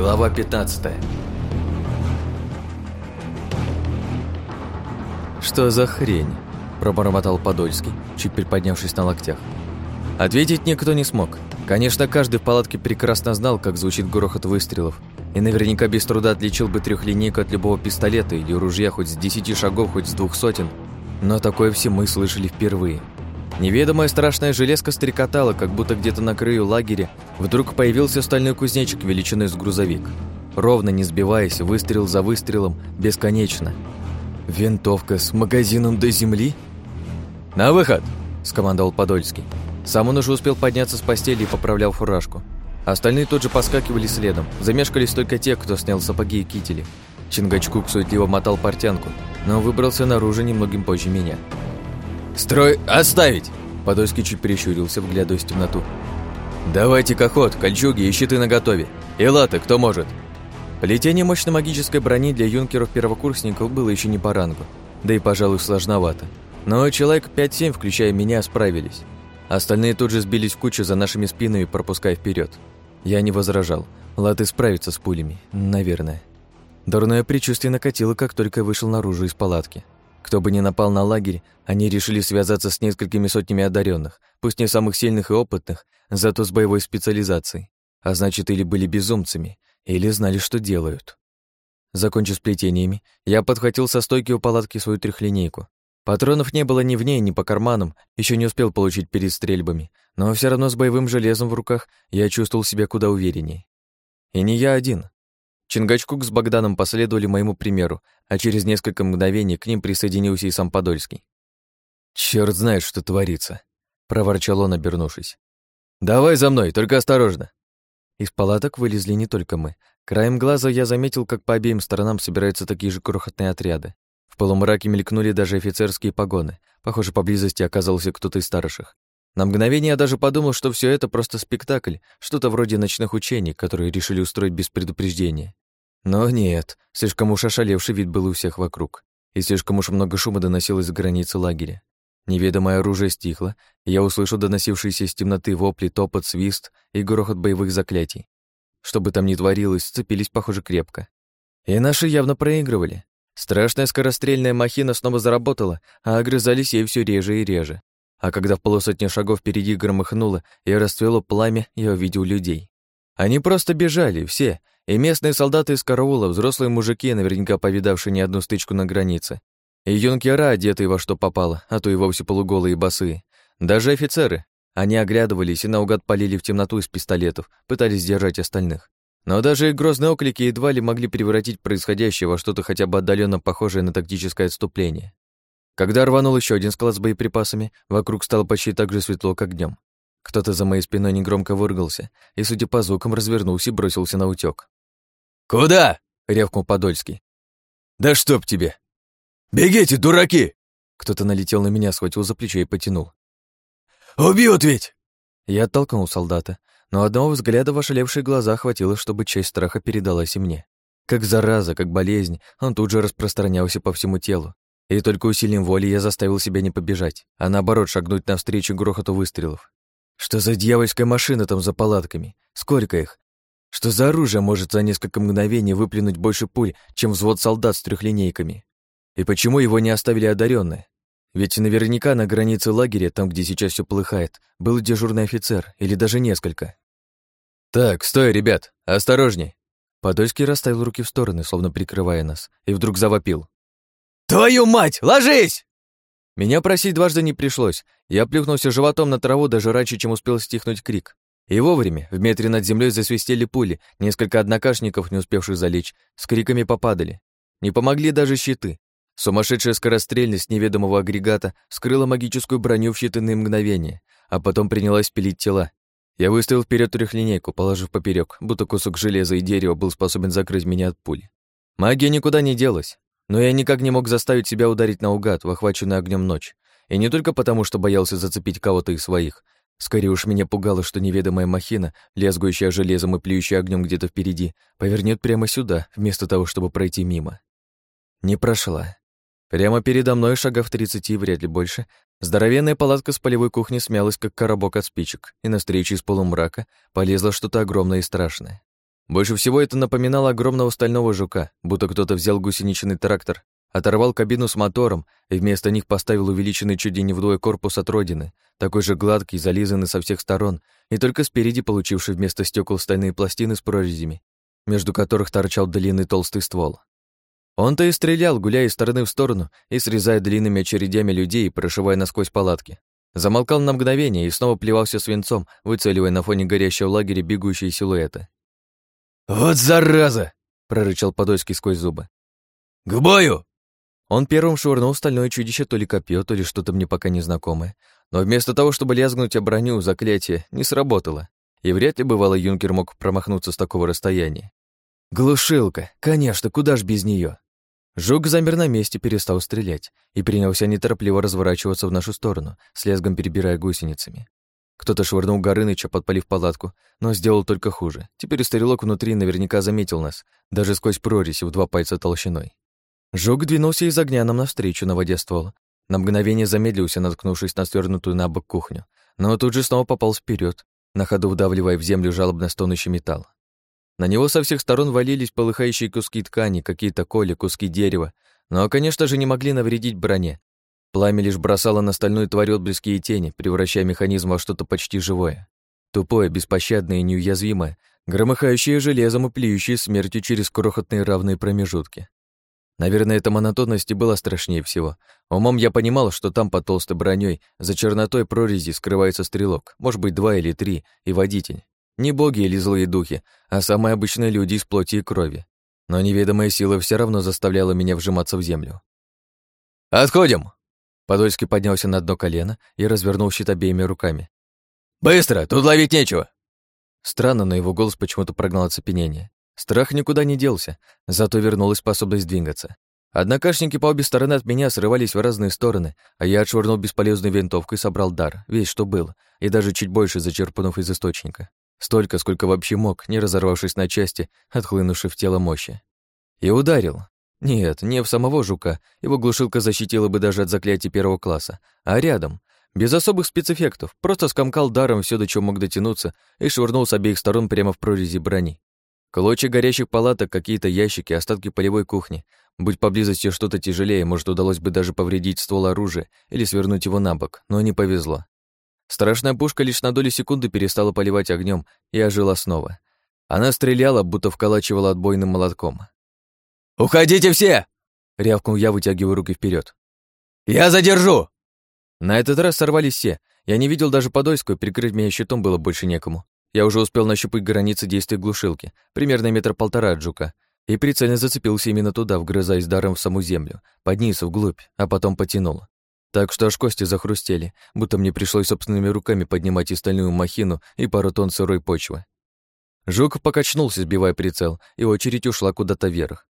Глава 15 «Что за хрень?» – пробормотал Подольский, чуть приподнявшись на локтях. Ответить никто не смог. Конечно, каждый в палатке прекрасно знал, как звучит грохот выстрелов, и наверняка без труда отличил бы трехлинейку от любого пистолета или ружья хоть с десяти шагов, хоть с двух сотен, но такое все мы слышали впервые. Неведомая страшная железка стрекотала, как будто где-то на краю лагеря вдруг появился стальной кузнечик величиной с грузовик. Ровно не сбиваясь, выстрел за выстрелом, бесконечно. Винтовка с магазином до земли? «На выход!» – скомандовал Подольский. Сам он уже успел подняться с постели и поправлял фуражку. Остальные тут же поскакивали следом. Замешкались только те, кто снял сапоги и кители. Чингачкук суетливо мотал портянку, но выбрался наружу немногим позже меня. «Строй оставить!» Подольский чуть прищурился, вглядываясь в темноту. «Давайте-ка ход, кольчуги и щиты наготове. И латы, кто может!» Плетение мощной магической брони для юнкеров-первокурсников было еще не по рангу, да и, пожалуй, сложновато. Но человек 5-7, включая меня, справились. Остальные тут же сбились в кучу за нашими спинами, пропуская вперед. Я не возражал. Латы справится с пулями, наверное. Дурное предчувствие накатило, как только вышел наружу из палатки. Кто бы ни напал на лагерь, они решили связаться с несколькими сотнями одаренных, пусть не самых сильных и опытных, зато с боевой специализацией. А значит, или были безумцами, или знали, что делают. Закончив плетениями, я подхватил со стойки у палатки свою трехлинейку. Патронов не было ни в ней, ни по карманам, еще не успел получить перед стрельбами, но все равно с боевым железом в руках я чувствовал себя куда увереннее. И не я один. Чингачкук с Богданом последовали моему примеру, а через несколько мгновений к ним присоединился и сам Подольский. «Чёрт знает, что творится», — проворчал он, обернувшись. «Давай за мной, только осторожно». Из палаток вылезли не только мы. Краем глаза я заметил, как по обеим сторонам собираются такие же крохотные отряды. В полумраке мелькнули даже офицерские погоны. Похоже, поблизости оказался кто-то из старших. На мгновение я даже подумал, что все это просто спектакль, что-то вроде ночных учений, которые решили устроить без предупреждения. Но нет, слишком уж ошалевший вид был у всех вокруг, и слишком уж много шума доносилось с границы лагеря. Неведомое оружие стихло, и я услышал доносившиеся из темноты вопли, топот, свист и грохот боевых заклятий. Что бы там ни творилось, сцепились, похоже, крепко. И наши явно проигрывали. Страшная скорострельная махина снова заработала, а огрызались ей все реже и реже. А когда в полусотни шагов впереди громыхнуло и расцвело пламя, я увидел людей. Они просто бежали, все, и местные солдаты из караула, взрослые мужики, наверняка повидавшие не одну стычку на границе. И юнкера, одетые во что попало, а то и вовсе полуголые и босые. Даже офицеры. Они оглядывались и наугад полили в темноту из пистолетов, пытались сдержать остальных. Но даже и грозные оклики едва ли могли превратить происходящее во что-то хотя бы отдаленно похожее на тактическое отступление. Когда рванул еще один склад с боеприпасами, вокруг стало почти так же светло, как днем. Кто-то за моей спиной негромко выругался и, судя по звукам, развернулся и бросился на утёк. «Куда?» — рявкнул Подольский. «Да чтоб тебе!» «Бегите, дураки!» Кто-то налетел на меня, схватил за плечо и потянул. «Убьют ведь!» Я оттолкнул солдата, но одного взгляда в ошалевшие глаза хватило, чтобы часть страха передалась и мне. Как зараза, как болезнь, он тут же распространялся по всему телу. И только усилием воли я заставил себя не побежать, а наоборот шагнуть навстречу грохоту выстрелов. Что за дьявольская машина там за палатками? Сколько их? Что за оружие может за несколько мгновений выплюнуть больше пуль, чем взвод солдат с трехлинейками? И почему его не оставили одаренные? Ведь наверняка на границе лагеря, там, где сейчас все плыхает, был дежурный офицер или даже несколько. «Так, стой, ребят, осторожней!» Подольский расставил руки в стороны, словно прикрывая нас, и вдруг завопил. «Твою мать, ложись!» Меня просить дважды не пришлось. Я плюхнулся животом на траву даже раньше, чем успел стихнуть крик. И вовремя в метре над землей засвистели пули, несколько однокашников, не успевших залечь, с криками попадали. Не помогли даже щиты. Сумасшедшая скорострельность неведомого агрегата скрыла магическую броню в считанные мгновения, а потом принялась пилить тела. Я выставил вперед трехлинейку, положив поперек, будто кусок железа и дерева был способен закрыть меня от пули. Магия никуда не делась, но я никак не мог заставить себя ударить наугад в охваченную огнем ночь. И не только потому, что боялся зацепить кого-то из своих, Скорее уж меня пугало, что неведомая махина, лязгующая железом и плюющая огнем где-то впереди, повернет прямо сюда, вместо того, чтобы пройти мимо. Не прошла. Прямо передо мной, шагов тридцати, вряд ли больше, здоровенная палатка с полевой кухни смялась, как коробок от спичек, и навстречу из полумрака полезло что-то огромное и страшное. Больше всего это напоминало огромного стального жука, будто кто-то взял гусеничный трактор, оторвал кабину с мотором и вместо них поставил увеличенный чуть ли не вдвое корпус от родины, такой же гладкий, зализанный со всех сторон, и только спереди получивший вместо стекол стальные пластины с прорезями, между которых торчал длинный толстый ствол. Он-то и стрелял, гуляя из стороны в сторону и срезая длинными очередями людей, прошивая насквозь палатки. Замолкал на мгновение и снова плевался свинцом, выцеливая на фоне горящего лагеря бегущие силуэты. «Вот зараза!» — прорычал Подольский сквозь зубы. «К бою!» Он первым швырнул стальное чудище то ли копье, то ли что-то мне пока незнакомое. Но вместо того, чтобы лязгнуть о броню, заклятие не сработало. И вряд ли бывало юнкер мог промахнуться с такого расстояния. Глушилка, конечно, куда ж без нее. Жук замер на месте, перестал стрелять и принялся неторопливо разворачиваться в нашу сторону, с лязгом перебирая гусеницами. Кто-то швырнул Горыныча, подпалив палатку, но сделал только хуже. Теперь стрелок внутри наверняка заметил нас, даже сквозь прорезь в два пальца толщиной. Жук двинулся из огня нам навстречу, наводя ствол. На мгновение замедлился, наткнувшись на свернутую на бок кухню, но тут же снова попал вперед, на ходу вдавливая в землю жалобно стонущий металл. На него со всех сторон валились полыхающие куски ткани, какие-то коли, куски дерева, но, конечно же, не могли навредить броне, Пламя лишь бросало на стальную тварь отблески и тени, превращая механизм во что-то почти живое. Тупое, беспощадное и неуязвимое, громыхающее железом и плюющее смертью через крохотные равные промежутки. Наверное, эта монотонность и была страшнее всего. Умом я понимал, что там под толстой броней за чернотой прорези скрывается стрелок, может быть, два или три, и водитель. Не боги или злые духи, а самые обычные люди из плоти и крови. Но неведомая сила все равно заставляла меня вжиматься в землю. «Отходим!» Подольский поднялся на одно колено и развернул щит обеими руками. «Быстро! Тут ловить нечего!» Странно, но его голос почему-то прогнал оцепенение. Страх никуда не делся, зато вернулась способность двигаться. Однокашники по обе стороны от меня срывались в разные стороны, а я отшвырнул бесполезную винтовку и собрал дар, весь что был, и даже чуть больше зачерпнув из источника. Столько, сколько вообще мог, не разорвавшись на части, отхлынувши в тело мощи. И ударил. Нет, не в самого жука, его глушилка защитила бы даже от заклятия первого класса, а рядом, без особых спецэффектов, просто скомкал даром все, до чего мог дотянуться, и швырнул с обеих сторон прямо в прорези брони. Клочья горящих палаток, какие-то ящики, остатки полевой кухни. Будь поблизости что-то тяжелее, может, удалось бы даже повредить ствол оружия или свернуть его на бок, но не повезло. Страшная пушка лишь на долю секунды перестала поливать огнем и ожила снова. Она стреляла, будто вколачивала отбойным молотком. «Уходите все!» — рявкнул я, вытягивая руки вперед. «Я задержу!» На этот раз сорвались все. Я не видел даже Подольскую, прикрыть меня щитом было больше некому. Я уже успел нащупать границы действия глушилки, примерно метр полтора от жука, и прицельно зацепился именно туда, вгрызаясь даром в саму землю, под низ, вглубь, а потом потянул. Так что аж кости захрустели, будто мне пришлось собственными руками поднимать и стальную махину и пару тонн сырой почвы. Жук покачнулся, сбивая прицел, и очередь ушла куда-то вверх.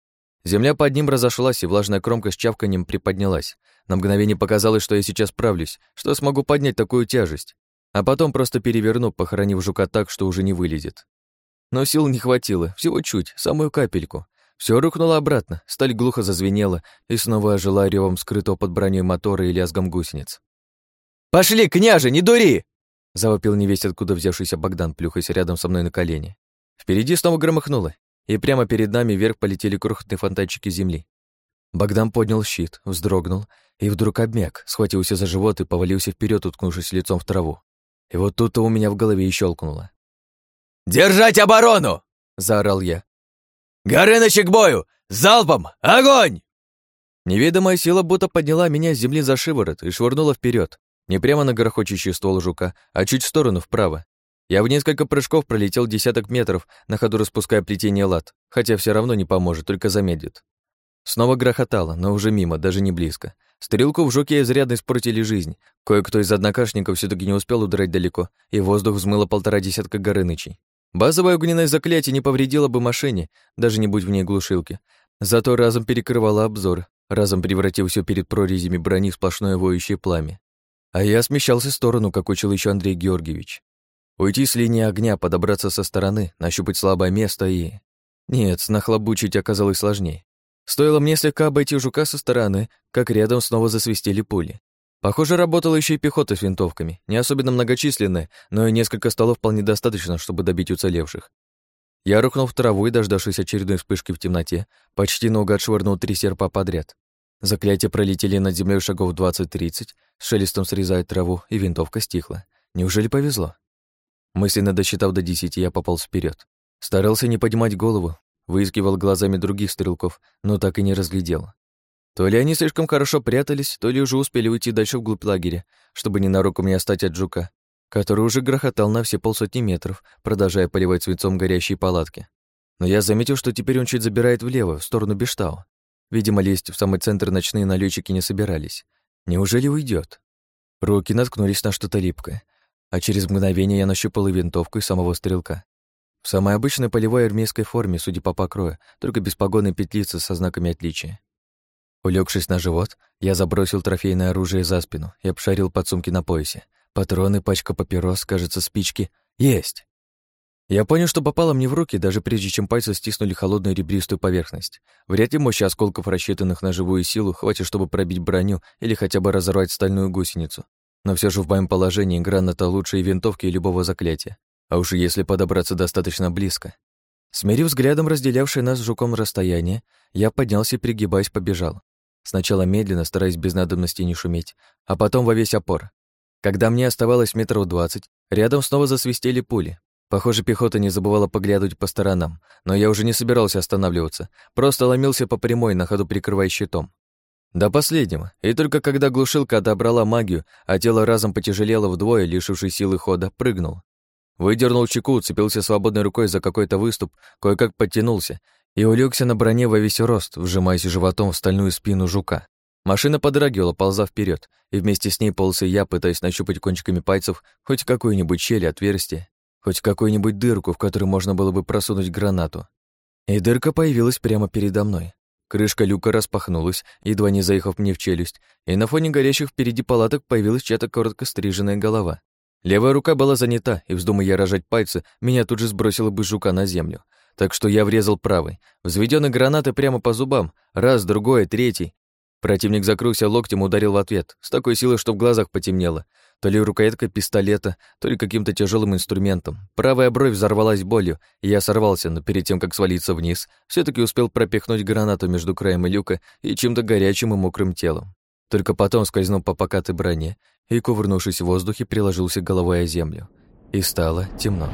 Земля под ним разошлась, и влажная кромка с чавканием приподнялась. На мгновение показалось, что я сейчас справлюсь, что смогу поднять такую тяжесть. А потом просто переверну, похоронив жука так, что уже не вылезет. Но сил не хватило, всего чуть, самую капельку. Все рухнуло обратно, сталь глухо зазвенела и снова ожила ревом скрытого под броней мотора и лязгом гусениц. «Пошли, княже, не дури!» завопил невесть, откуда взявшийся Богдан, плюхаясь рядом со мной на колени. Впереди снова громыхнуло, и прямо перед нами вверх полетели крохотные фонтанчики земли. Богдан поднял щит, вздрогнул и вдруг обмяк, схватился за живот и повалился вперед, уткнувшись лицом в траву. И вот тут-то у меня в голове и щелкнуло. «Держать оборону!» — заорал я. «Горыныч к бою! Залпом! Огонь!» Неведомая сила будто подняла меня с земли за шиворот и швырнула вперед, не прямо на грохочущий ствол жука, а чуть в сторону, вправо. Я в несколько прыжков пролетел десяток метров, на ходу распуская плетение лад, хотя все равно не поможет, только замедлит. Снова грохотало, но уже мимо, даже не близко. Стрелку в жуке изрядно испортили жизнь. Кое-кто из однокашников все таки не успел удрать далеко, и воздух взмыло полтора десятка горынычей. Базовое огненное заклятие не повредило бы машине, даже не будь в ней глушилки. Зато разом перекрывало обзор, разом превратил все перед прорезями брони в сплошное воющее пламя. А я смещался в сторону, как учил еще Андрей Георгиевич. Уйти с линии огня, подобраться со стороны, нащупать слабое место и... Нет, нахлобучить оказалось сложнее. Стоило мне слегка обойти жука со стороны, как рядом снова засвистели пули. Похоже, работала еще и пехота с винтовками, не особенно многочисленная, но и несколько столов вполне достаточно, чтобы добить уцелевших. Я рухнул в траву и, дождавшись очередной вспышки в темноте, почти наугад швырнул три серпа подряд. Заклятия пролетели над землей шагов 20-30, с шелестом срезая траву, и винтовка стихла. Неужели повезло? Мысленно досчитав до десяти, я пополз вперед. Старался не поднимать голову, выискивал глазами других стрелков, но так и не разглядел. То ли они слишком хорошо прятались, то ли уже успели уйти дальше вглубь лагеря, чтобы ненароком не остать от жука, который уже грохотал на все полсотни метров, продолжая поливать свинцом горящие палатки. Но я заметил, что теперь он чуть забирает влево, в сторону Бештау. Видимо, лезть в самый центр ночные налетчики не собирались. Неужели уйдет? Руки наткнулись на что-то липкое, а через мгновение я нащупал и винтовку, и самого стрелка. Самой обычной полевой армейской форме, судя по покрою, только без погонной петлицы со знаками отличия. Улегшись на живот, я забросил трофейное оружие за спину и обшарил подсумки на поясе. Патроны, пачка папирос, кажется, спички. Есть! Я понял, что попало мне в руки, даже прежде чем пальцы стиснули холодную ребристую поверхность. Вряд ли мощи осколков, рассчитанных на живую силу, хватит, чтобы пробить броню или хотя бы разорвать стальную гусеницу. Но все же в моем положении граната лучше и винтовки, и любого заклятия. А уж если подобраться достаточно близко. Смерив взглядом разделявшее нас с жуком расстояние, я поднялся и, пригибаясь, побежал. Сначала медленно, стараясь без надобности не шуметь, а потом во весь опор. Когда мне оставалось метров двадцать, рядом снова засвистели пули. Похоже, пехота не забывала поглядывать по сторонам, но я уже не собирался останавливаться, просто ломился по прямой, на ходу прикрывая щитом. До последнего, и только когда глушилка отобрала магию, а тело разом потяжелело вдвое, лишившись силы хода, прыгнул. Выдернул чеку, уцепился свободной рукой за какой-то выступ, кое-как подтянулся и улегся на броне во весь рост, вжимаясь животом в стальную спину жука. Машина подрагивала, полза вперед, и вместе с ней полз и я, пытаясь нащупать кончиками пальцев хоть какую-нибудь щель, отверстие, хоть какую-нибудь дырку, в которую можно было бы просунуть гранату. И дырка появилась прямо передо мной. Крышка люка распахнулась, едва не заехав мне в челюсть, и на фоне горящих впереди палаток появилась чья-то коротко стриженная голова. Левая рука была занята, и, вздумая рожать пальцы, меня тут же сбросило бы жука на землю. Так что я врезал правой. Взведённой гранаты прямо по зубам. Раз, другой, третий. Противник закрылся локтем, ударил в ответ, с такой силой, что в глазах потемнело. То ли рукояткой пистолета, то ли каким-то тяжелым инструментом. Правая бровь взорвалась болью, и я сорвался, но перед тем, как свалиться вниз, все таки успел пропихнуть гранату между краем люка и чем-то горячим и мокрым телом. Только потом скользнул по покатой броне и, кувырнувшись в воздухе, приложился головой о землю. И стало темно.